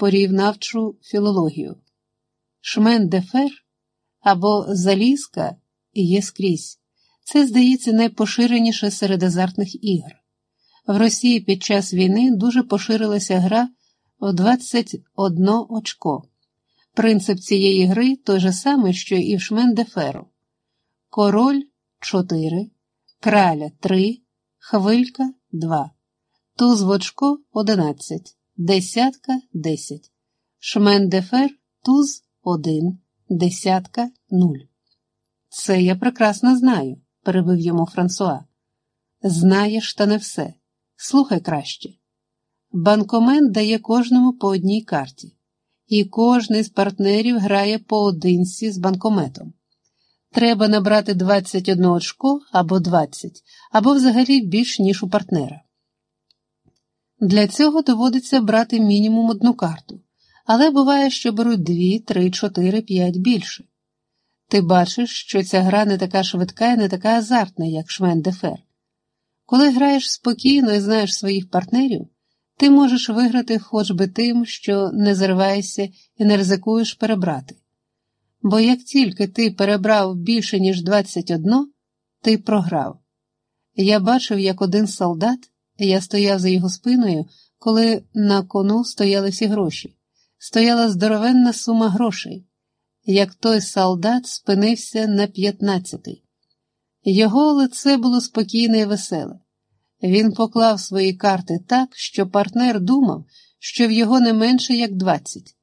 порівнавчу філологію. Шмен-де-фер або залізка є скрізь. Це, здається, найпоширеніше серед азартних ігр. В Росії під час війни дуже поширилася гра в 21 очко. Принцип цієї гри той же самий, що і в Шмендеферу. Король 4, краля 3, хвилька 2, туз в очко 11, десятка 10, шмендефер туз 1, десятка 0. Це я прекрасно знаю, перебив йому Франсуа. Знаєш, та не все. Слухай краще. Банкомент дає кожному по одній карті, і кожний з партнерів грає поодинці з банкометом. Треба набрати 21 очко або 20, або взагалі більш ніж у партнера. Для цього доводиться брати мінімум одну карту, але буває, що беруть 2, 3, 4, 5 більше. Ти бачиш, що ця гра не така швидка і не така азартна, як Швендефер. Коли граєш спокійно і знаєш своїх партнерів, ти можеш виграти хоч би тим, що не зриваєшся і не ризикуєш перебрати. Бо як тільки ти перебрав більше, ніж 21, ти програв. Я бачив, як один солдат, я стояв за його спиною, коли на кону стояли всі гроші, стояла здоровенна сума грошей, як той солдат спинився на п'ятнадцятий. Його лице було спокійне і веселе. Він поклав свої карти так, що партнер думав, що в його не менше як двадцять.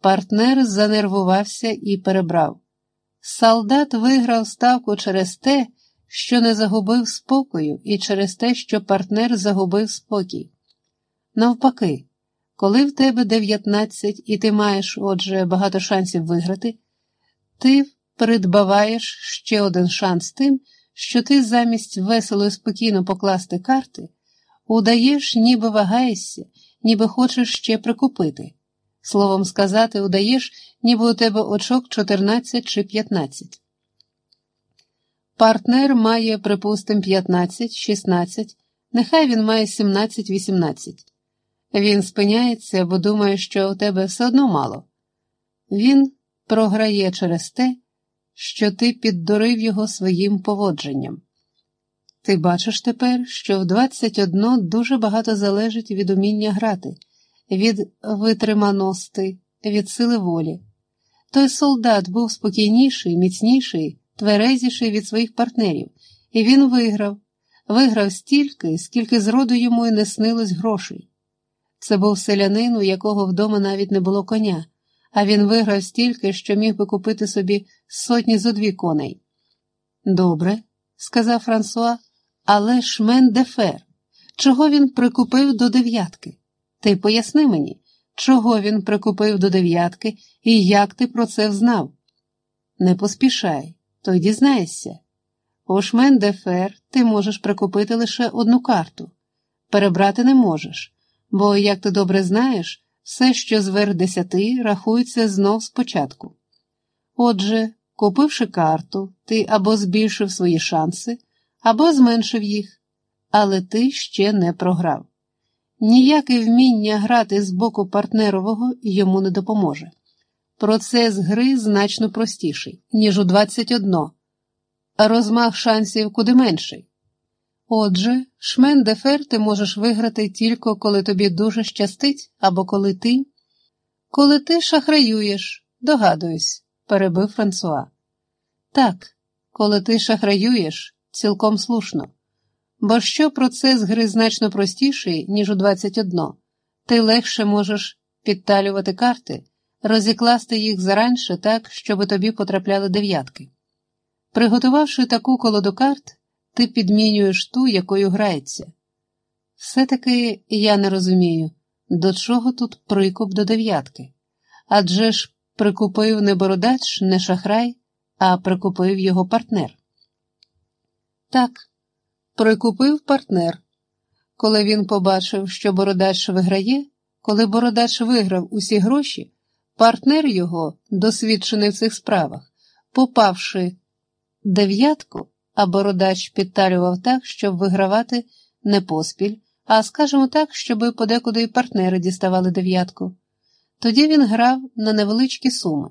Партнер занервувався і перебрав. Солдат виграв ставку через те, що не загубив спокою, і через те, що партнер загубив спокій. Навпаки, коли в тебе 19 і ти маєш, отже, багато шансів виграти, ти придбаваєш ще один шанс тим, що ти замість весело і спокійно покласти карти, удаєш, ніби вагаєшся, ніби хочеш ще прикупити. Словом сказати, удаєш, ніби у тебе очок 14 чи 15. Партнер має, припустимо, 15, 16, нехай він має 17-18. Він спиняється, бо думає, що у тебе все одно мало. Він програє через те, що ти піддурив його своїм поводженням. Ти бачиш тепер, що в 21 дуже багато залежить від уміння грати, від витриманості, від сили волі. Той солдат був спокійніший, міцніший, тверезіший від своїх партнерів, і він виграв, виграв стільки, скільки зроду йому й не снилось грошей. Це був селянин, у якого вдома навіть не було коня а він виграв стільки, що міг би купити собі сотні зо дві коней. Добре, сказав Франсуа, але шмен дефер. Чого він прикупив до дев'ятки? Ти поясни мені, чого він прикупив до дев'ятки і як ти про це взнав? Не поспішай, то й дізнаєшся. У шмен дефер ти можеш прикупити лише одну карту. Перебрати не можеш, бо, як ти добре знаєш, все, що зверх десяти, рахується знов спочатку. Отже, купивши карту, ти або збільшив свої шанси, або зменшив їх, але ти ще не програв. Ніяке вміння грати з боку партнерового йому не допоможе. Процес гри значно простіший, ніж у 21, а розмах шансів куди менший. Отже, шмен-дефер ти можеш виграти тільки коли тобі дуже щастить, або коли ти. Коли ти шахраюєш, догадуюсь, перебив Франсуа. Так, коли ти шахраюєш, цілком слушно. Бо що процес гри значно простіший, ніж у 21, ти легше можеш підталювати карти, розікласти їх заранше так, щоб тобі потрапляли дев'ятки. Приготувавши таку колоду карт, ти підмінюєш ту, якою грається. Все-таки я не розумію, до чого тут прикуп до дев'ятки. Адже ж прикупив не бородач, не шахрай, а прикупив його партнер. Так, прикупив партнер. Коли він побачив, що бородач виграє, коли бородач виграв усі гроші, партнер його, досвідчений в цих справах, попавши дев'ятку, а бородач підталював так, щоб вигравати не поспіль, а скажімо так, щоби подекуди і партнери діставали дев'ятку. Тоді він грав на невеличкі суми.